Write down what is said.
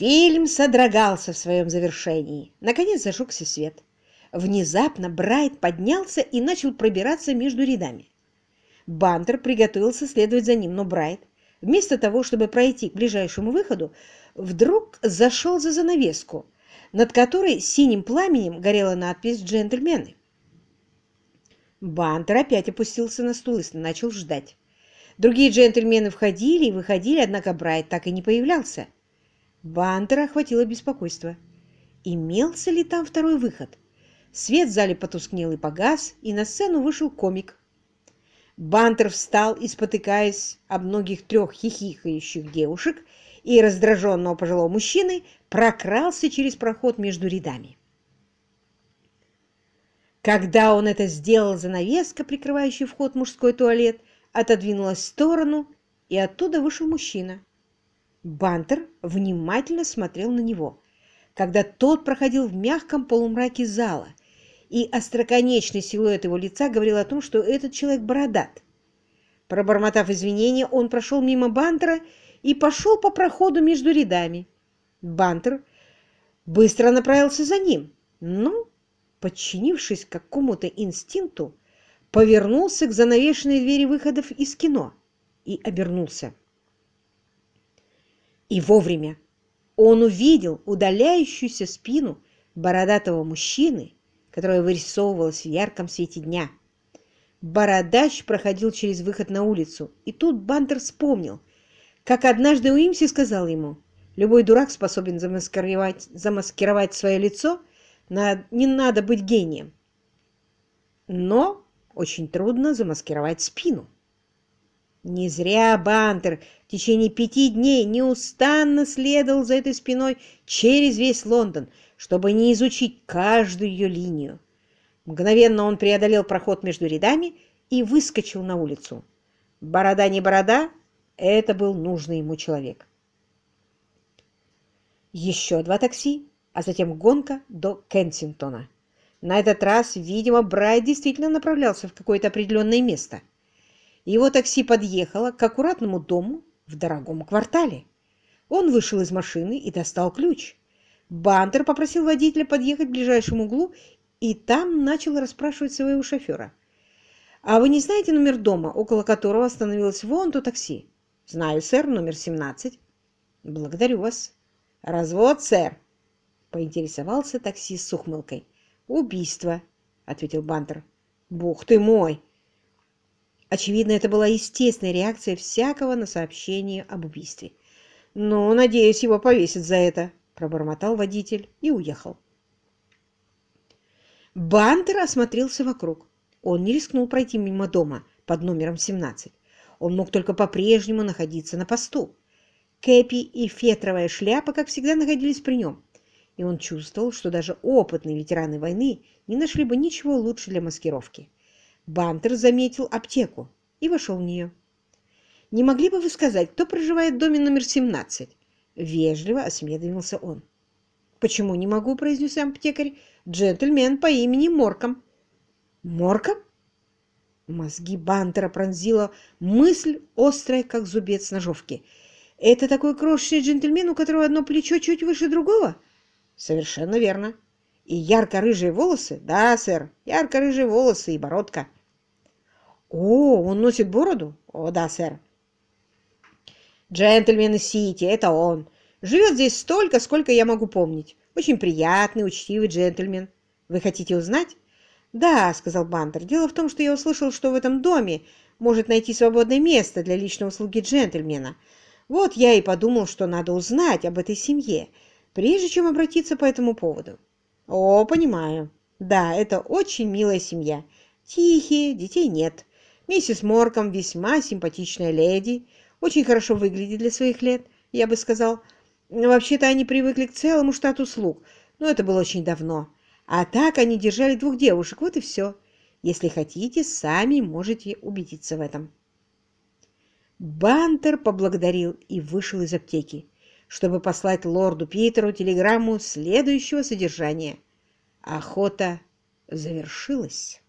Фильм содрогался в своем завершении. Наконец зажегся свет. Внезапно Брайт поднялся и начал пробираться между рядами. Бантер приготовился следовать за ним, но Брайт, вместо того, чтобы пройти к ближайшему выходу, вдруг зашел за занавеску, над которой синим пламенем горела надпись «Джентльмены». Бантер опять опустился на стул и начал ждать. Другие джентльмены входили и выходили, однако Брайт так и не появлялся. Бантера охватило беспокойство. Имелся ли там второй выход? Свет в зале потускнел и погас, и на сцену вышел комик. Бантер встал и, спотыкаясь об многих трех хихикающих девушек и раздраженного пожилого мужчины, прокрался через проход между рядами. Когда он это сделал, занавеска, прикрывающая вход в мужской туалет, отодвинулась в сторону, и оттуда вышел мужчина. Бантер внимательно смотрел на него, когда тот проходил в мягком полумраке зала, и остроконечный силуэт его лица говорил о том, что этот человек бородат. Пробормотав извинения, он прошел мимо Бантера и пошел по проходу между рядами. Бантер быстро направился за ним, но подчинившись какому-то инстинкту, повернулся к занавешенной двери выходов из кино и обернулся. И вовремя он увидел удаляющуюся спину бородатого мужчины, которая вырисовывалась в ярком свете дня. Бородач проходил через выход на улицу, и тут Бантер вспомнил, как однажды Уимси сказал ему, «Любой дурак способен замаскировать, замаскировать свое лицо не надо быть гением. Но очень трудно замаскировать спину. Не зря Бантер в течение пяти дней неустанно следовал за этой спиной через весь Лондон, чтобы не изучить каждую ее линию. Мгновенно он преодолел проход между рядами и выскочил на улицу. Борода не борода, это был нужный ему человек. Еще два такси а затем гонка до Кенсингтона. На этот раз, видимо, Брайт действительно направлялся в какое-то определенное место. Его такси подъехало к аккуратному дому в дорогом квартале. Он вышел из машины и достал ключ. Бантер попросил водителя подъехать к ближайшему углу и там начал расспрашивать своего шофера. «А вы не знаете номер дома, около которого остановилось вон то такси?» «Знаю, сэр, номер 17». «Благодарю вас». «Развод, сэр», Поинтересовался таксист с ухмылкой. «Убийство», — ответил Бантер. «Бог ты мой!» Очевидно, это была естественная реакция всякого на сообщение об убийстве. «Ну, надеюсь, его повесят за это», — пробормотал водитель и уехал. Бантер осмотрелся вокруг. Он не рискнул пройти мимо дома под номером 17. Он мог только по-прежнему находиться на посту. Кэпи и фетровая шляпа, как всегда, находились при нем и он чувствовал, что даже опытные ветераны войны не нашли бы ничего лучше для маскировки. Бантер заметил аптеку и вошел в нее. «Не могли бы вы сказать, кто проживает в доме номер 17?» Вежливо осведомился он. «Почему не могу?» – произнес аптекарь. «Джентльмен по имени Морком». «Морком?» Мозги Бантера пронзила мысль, острая, как зубец ножовки. «Это такой крошечный джентльмен, у которого одно плечо чуть выше другого?» Совершенно верно. И ярко-рыжие волосы? Да, сэр, ярко-рыжие волосы и бородка. О, он носит бороду? О, да, сэр. Джентльмен из Сити, это он. Живет здесь столько, сколько я могу помнить. Очень приятный, учтивый джентльмен. Вы хотите узнать? Да, сказал Бантер. Дело в том, что я услышал, что в этом доме может найти свободное место для личного услуги джентльмена. Вот я и подумал, что надо узнать об этой семье прежде чем обратиться по этому поводу. О, понимаю. Да, это очень милая семья. Тихие, детей нет. Миссис Морком весьма симпатичная леди, очень хорошо выглядит для своих лет, я бы сказал. Вообще-то они привыкли к целому штату слуг, но это было очень давно. А так они держали двух девушек, вот и все. Если хотите, сами можете убедиться в этом. Бантер поблагодарил и вышел из аптеки чтобы послать лорду Питеру телеграмму следующего содержания. Охота завершилась.